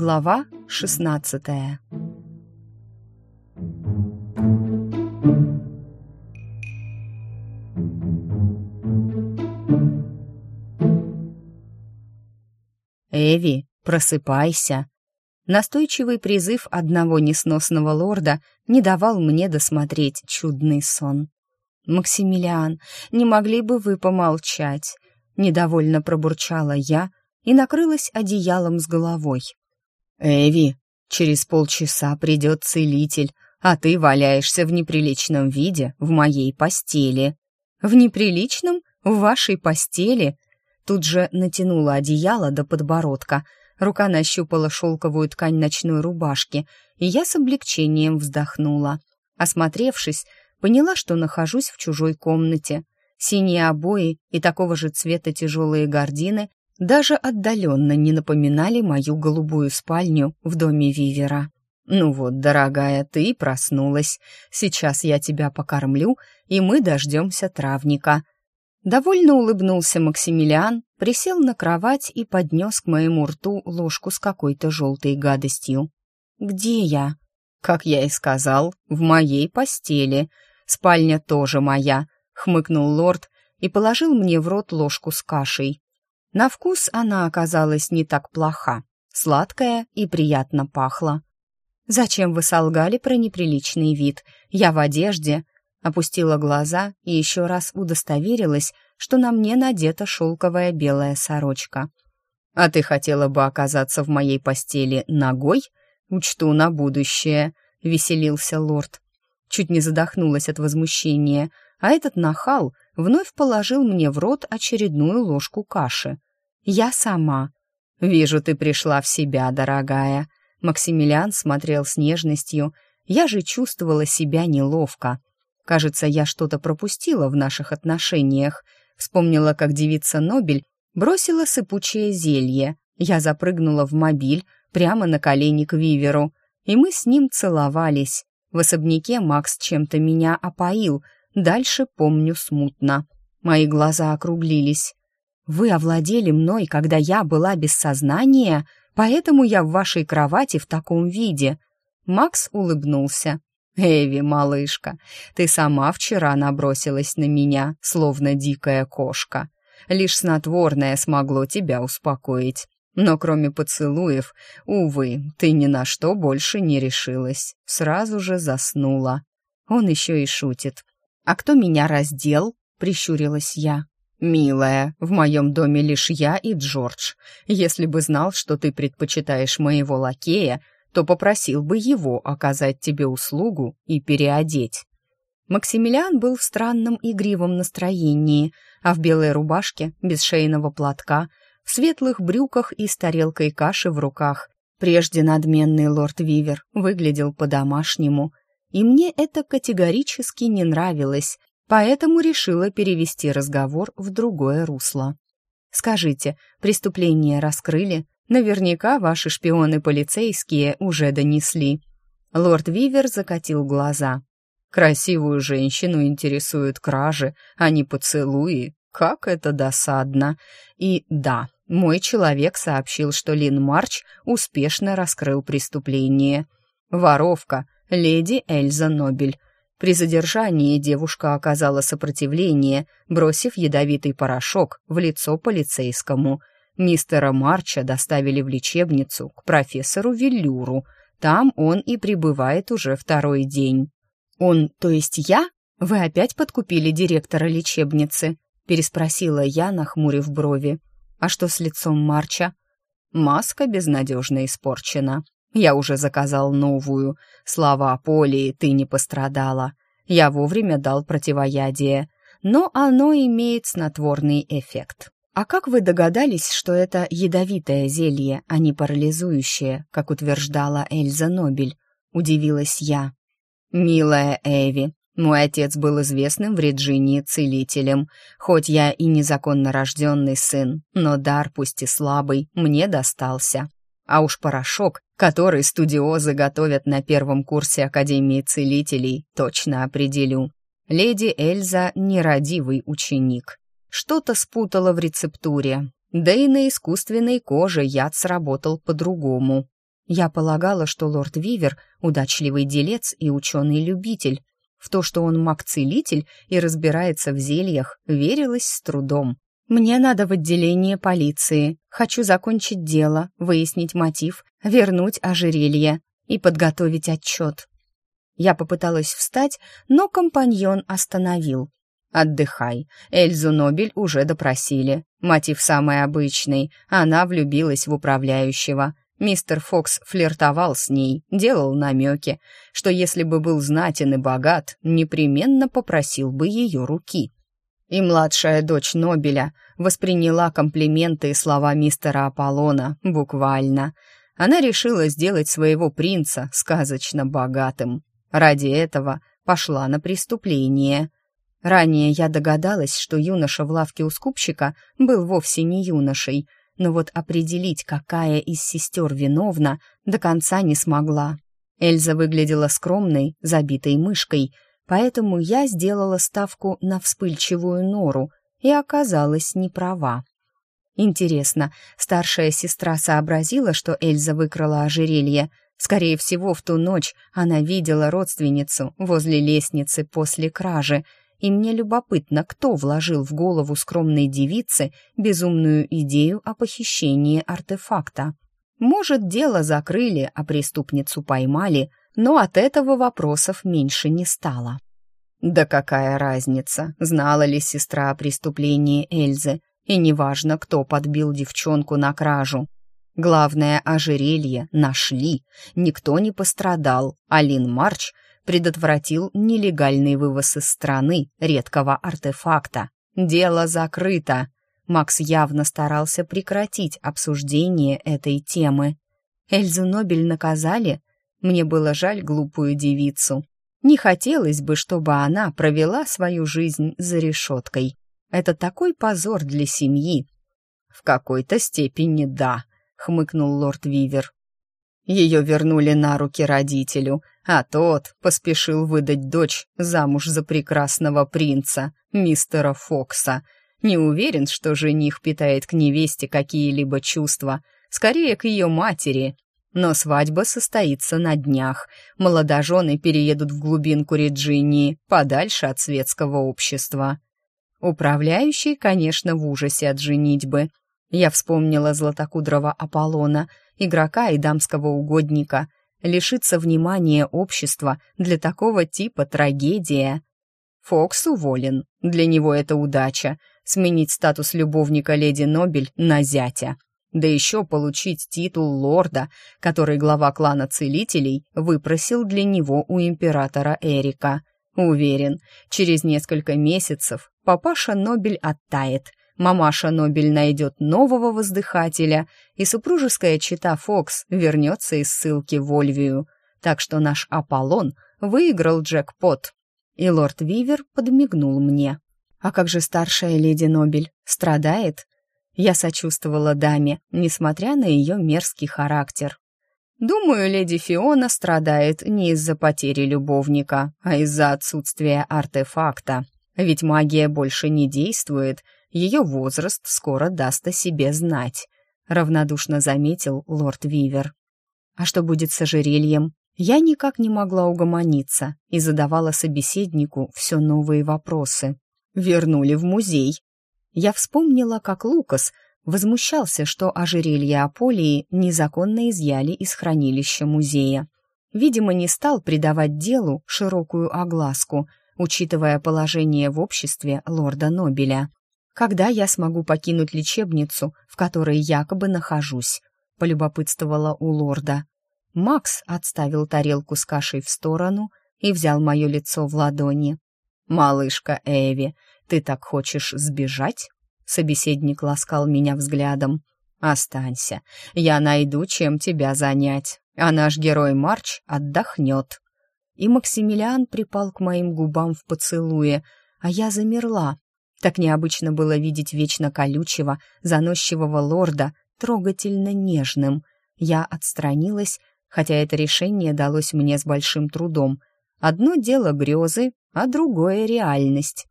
Глава 16 «Эви, просыпайся!» Настойчивый призыв одного несносного лорда не давал мне досмотреть чудный сон. «Максимилиан, не могли бы вы помолчать?» Недовольно пробурчала я и накрылась одеялом с головой. «Эви, через полчаса придет целитель, а ты валяешься в неприличном виде в моей постели». «В неприличном? В вашей постели?» Тут же натянула одеяло до подбородка, рука нащупала шелковую ткань ночной рубашки, и я с облегчением вздохнула. Осмотревшись, поняла, что нахожусь в чужой комнате. Синие обои и такого же цвета тяжелые гардины даже отдаленно не напоминали мою голубую спальню в доме Вивера. «Ну вот, дорогая, ты проснулась. Сейчас я тебя покормлю, и мы дождемся травника». Довольно улыбнулся Максимилиан, присел на кровать и поднес к моему рту ложку с какой-то желтой гадостью. «Где я?» «Как я и сказал, в моей постели. Спальня тоже моя», — хмыкнул лорд и положил мне в рот ложку с кашей. На вкус она оказалась не так плоха, сладкая и приятно пахла. «Зачем вы солгали про неприличный вид? Я в одежде». Опустила глаза и еще раз удостоверилась, что на мне надета шелковая белая сорочка. «А ты хотела бы оказаться в моей постели ногой? Учту на будущее», — веселился лорд. Чуть не задохнулась от возмущения, а этот нахал вновь положил мне в рот очередную ложку каши. «Я сама». «Вижу, ты пришла в себя, дорогая». Максимилиан смотрел с нежностью. Я же чувствовала себя неловко. Кажется, я что-то пропустила в наших отношениях. Вспомнила, как девица Нобель бросила сыпучее зелье. Я запрыгнула в мобиль прямо на колени к Виверу, и мы с ним целовались. В особняке Макс чем-то меня опоил, дальше помню смутно. Мои глаза округлились. «Вы овладели мной, когда я была без сознания, поэтому я в вашей кровати в таком виде». Макс улыбнулся. «Эви, малышка, ты сама вчера набросилась на меня, словно дикая кошка. Лишь снотворное смогло тебя успокоить. Но кроме поцелуев, увы, ты ни на что больше не решилась. Сразу же заснула. Он еще и шутит. «А кто меня раздел?» — прищурилась я. «Милая, в моем доме лишь я и Джордж. Если бы знал, что ты предпочитаешь моего лакея, то попросил бы его оказать тебе услугу и переодеть». Максимилиан был в странном игривом настроении, а в белой рубашке, без шейного платка, в светлых брюках и с тарелкой каши в руках. Прежде надменный лорд Вивер выглядел по-домашнему, и мне это категорически не нравилось, поэтому решила перевести разговор в другое русло. «Скажите, преступление раскрыли? Наверняка ваши шпионы-полицейские уже донесли». Лорд Вивер закатил глаза. «Красивую женщину интересуют кражи, а не поцелуи. Как это досадно! И да, мой человек сообщил, что Лин Марч успешно раскрыл преступление. Воровка, леди Эльза Нобель, при задержании девушка оказала сопротивление, бросив ядовитый порошок в лицо полицейскому. Мистера Марча доставили в лечебницу к профессору Веллюру. Там он и пребывает уже второй день. «Он, то есть я? Вы опять подкупили директора лечебницы?» переспросила я, нахмурив брови. «А что с лицом Марча?» «Маска безнадежно испорчена. Я уже заказал новую. Слава Аполии, ты не пострадала. Я вовремя дал противоядие, но оно имеет снотворный эффект. А как вы догадались, что это ядовитое зелье, а не парализующее, как утверждала Эльза Нобель? Удивилась я. Милая Эви, мой отец был известным в Реджинии целителем. Хоть я и незаконно рожденный сын, но дар, пусть и слабый, мне достался. А уж порошок, который студиозы готовят на первом курсе Академии целителей, точно определю. Леди Эльза — нерадивый ученик. Что-то спутала в рецептуре. Да и на искусственной коже яд сработал по-другому. Я полагала, что лорд Вивер — удачливый делец и ученый-любитель. В то, что он маг-целитель и разбирается в зельях, верилось с трудом. «Мне надо в отделение полиции. Хочу закончить дело, выяснить мотив, вернуть ожерелье и подготовить отчет». Я попыталась встать, но компаньон остановил. «Отдыхай. Эльзу Нобель уже допросили. Мотив самый обычный. Она влюбилась в управляющего. Мистер Фокс флиртовал с ней, делал намеки, что если бы был знатен и богат, непременно попросил бы ее руки. И младшая дочь Нобеля восприняла комплименты и слова мистера Аполлона буквально. Она решила сделать своего принца сказочно богатым. Ради этого пошла на преступление. Ранее я догадалась, что юноша в лавке у скупщика был вовсе не юношей, но вот определить, какая из сестер виновна, до конца не смогла. Эльза выглядела скромной, забитой мышкой, поэтому я сделала ставку на вспыльчивую нору и оказалась неправа. Интересно, старшая сестра сообразила, что Эльза выкрала ожерелье. Скорее всего, в ту ночь она видела родственницу возле лестницы после кражи — и мне любопытно, кто вложил в голову скромной девицы безумную идею о похищении артефакта. Может, дело закрыли, а преступницу поймали, но от этого вопросов меньше не стало. Да какая разница, знала ли сестра о преступлении Эльзы, и неважно, кто подбил девчонку на кражу. Главное, ожерелье нашли, никто не пострадал, а Лин Марч — предотвратил нелегальный вывоз из страны редкого артефакта. Дело закрыто. Макс явно старался прекратить обсуждение этой темы. Эльзу Нобель наказали? Мне было жаль глупую девицу. Не хотелось бы, чтобы она провела свою жизнь за решеткой. Это такой позор для семьи. В какой-то степени да, хмыкнул лорд Вивер. Ее вернули на руки родителю, а тот поспешил выдать дочь замуж за прекрасного принца, мистера Фокса. Не уверен, что жених питает к невесте какие-либо чувства, скорее к ее матери. Но свадьба состоится на днях. Молодожены переедут в глубинку Реджинии, подальше от светского общества. Управляющий, конечно, в ужасе от женитьбы. Я вспомнила златокудрого Аполлона, игрока и дамского угодника, лишиться внимания общества для такого типа трагедия. Фокс уволен. Для него это удача — сменить статус любовника леди Нобель на зятя. Да еще получить титул лорда, который глава клана целителей выпросил для него у императора Эрика. Уверен, через несколько месяцев папаша Нобель оттает, мамаша Нобель найдет нового воздыхателя, и супружеская чита Фокс вернется из ссылки в Ольвию. Так что наш Аполлон выиграл джекпот. И лорд Вивер подмигнул мне. «А как же старшая леди Нобель? Страдает?» Я сочувствовала даме, несмотря на ее мерзкий характер. «Думаю, леди Фиона страдает не из-за потери любовника, а из-за отсутствия артефакта. Ведь магия больше не действует, ее возраст скоро даст о себе знать», — равнодушно заметил лорд Вивер. «А что будет с ожерельем?» Я никак не могла угомониться и задавала собеседнику все новые вопросы. Вернули в музей. Я вспомнила, как Лукас возмущался, что ожерелье Аполии незаконно изъяли из хранилища музея. Видимо, не стал придавать делу широкую огласку, учитывая положение в обществе лорда Нобеля когда я смогу покинуть лечебницу, в которой якобы нахожусь», — полюбопытствовала у лорда. Макс отставил тарелку с кашей в сторону и взял мое лицо в ладони. «Малышка Эви, ты так хочешь сбежать?» Собеседник ласкал меня взглядом. «Останься, я найду, чем тебя занять, а наш герой Марч отдохнет». И Максимилиан припал к моим губам в поцелуе, а я замерла, так необычно было видеть вечно колючего, заносчивого лорда трогательно нежным. Я отстранилась, хотя это решение далось мне с большим трудом. Одно дело грезы, а другое — реальность.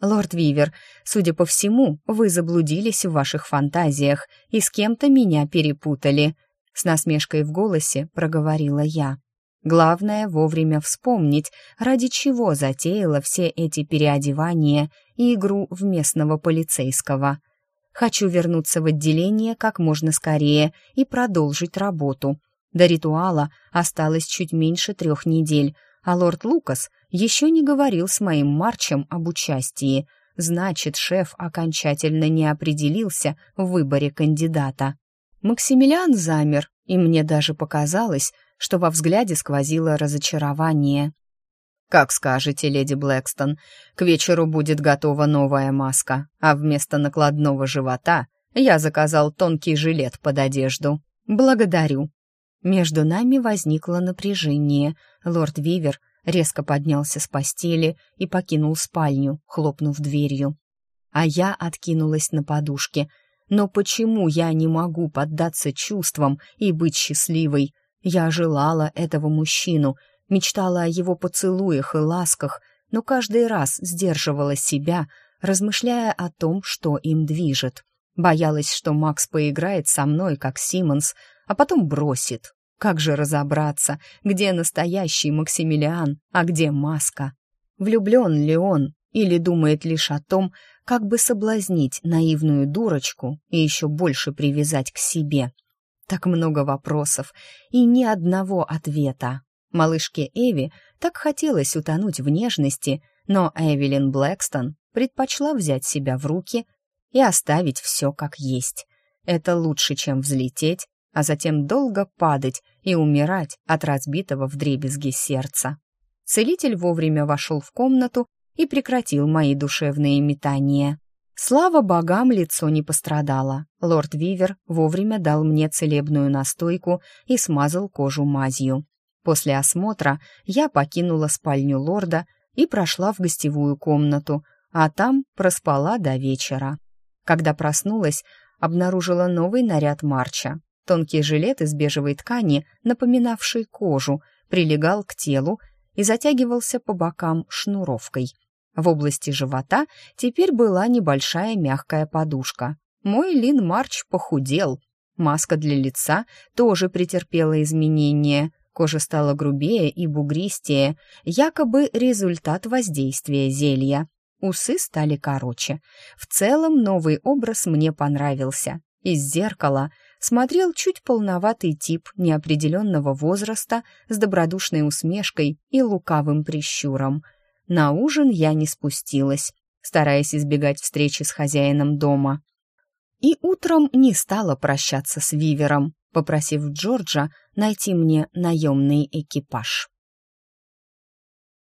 «Лорд Вивер, судя по всему, вы заблудились в ваших фантазиях и с кем-то меня перепутали», с насмешкой в голосе проговорила я. Главное вовремя вспомнить, ради чего затеяла все эти переодевания и игру в местного полицейского. Хочу вернуться в отделение как можно скорее и продолжить работу. До ритуала осталось чуть меньше трех недель, а лорд Лукас еще не говорил с моим Марчем об участии. Значит, шеф окончательно не определился в выборе кандидата. Максимилиан замер, и мне даже показалось, что во взгляде сквозило разочарование. «Как скажете, леди Блэкстон, к вечеру будет готова новая маска, а вместо накладного живота я заказал тонкий жилет под одежду. Благодарю». Между нами возникло напряжение. Лорд Вивер резко поднялся с постели и покинул спальню, хлопнув дверью. А я откинулась на подушке. Но почему я не могу поддаться чувствам и быть счастливой? Я желала этого мужчину, мечтала о его поцелуях и ласках, но каждый раз сдерживала себя, размышляя о том, что им движет. Боялась, что Макс поиграет со мной, как Симмонс, а потом бросит. Как же разобраться, где настоящий Максимилиан, а где маска? Влюблен ли он или думает лишь о том, как бы соблазнить наивную дурочку и еще больше привязать к себе? Так много вопросов и ни одного ответа. Малышке Эви так хотелось утонуть в нежности, но Эвелин Блэкстон предпочла взять себя в руки и оставить все как есть. Это лучше, чем взлететь, а затем долго падать и умирать от разбитого вдребезги сердца. Целитель вовремя вошел в комнату и прекратил мои душевные метания. Слава богам, лицо не пострадало. Лорд Вивер вовремя дал мне целебную настойку и смазал кожу мазью. После осмотра я покинула спальню лорда и прошла в гостевую комнату, а там проспала до вечера. Когда проснулась, обнаружила новый наряд Марча. Тонкий жилет из бежевой ткани, напоминавший кожу, прилегал к телу и затягивался по бокам шнуровкой — в области живота теперь была небольшая мягкая подушка. Мой Лин Марч похудел. Маска для лица тоже претерпела изменения. Кожа стала грубее и бугристее, якобы результат воздействия зелья. Усы стали короче. В целом новый образ мне понравился. Из зеркала смотрел чуть полноватый тип неопределенного возраста с добродушной усмешкой и лукавым прищуром — на ужин я не спустилась, стараясь избегать встречи с хозяином дома. И утром не стала прощаться с Вивером, попросив Джорджа найти мне наемный экипаж.